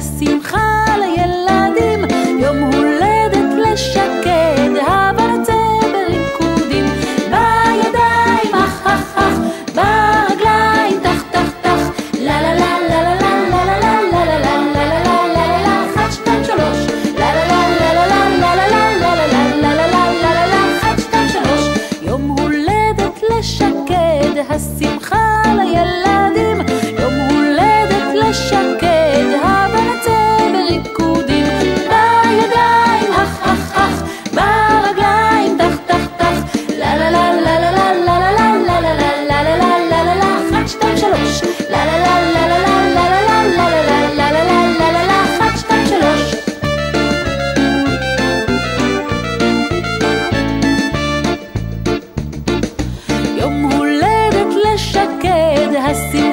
השמחה לילדים, יום הולדת לשקד, הברצה בריקודים, בידיים אך אך אך, ברגליים תח תח תח, לה לה לה לה לה לה לה לה לה לה לה לה לה לה לה לה לה אחת שתיים שלוש, לה לה לה לה לה לה לה לה לה לה לה לה לה לה לה לה לה אחת שתיים שלוש, יום הולדת לשקד, השמחה לילדים, יום הולדת לשקד así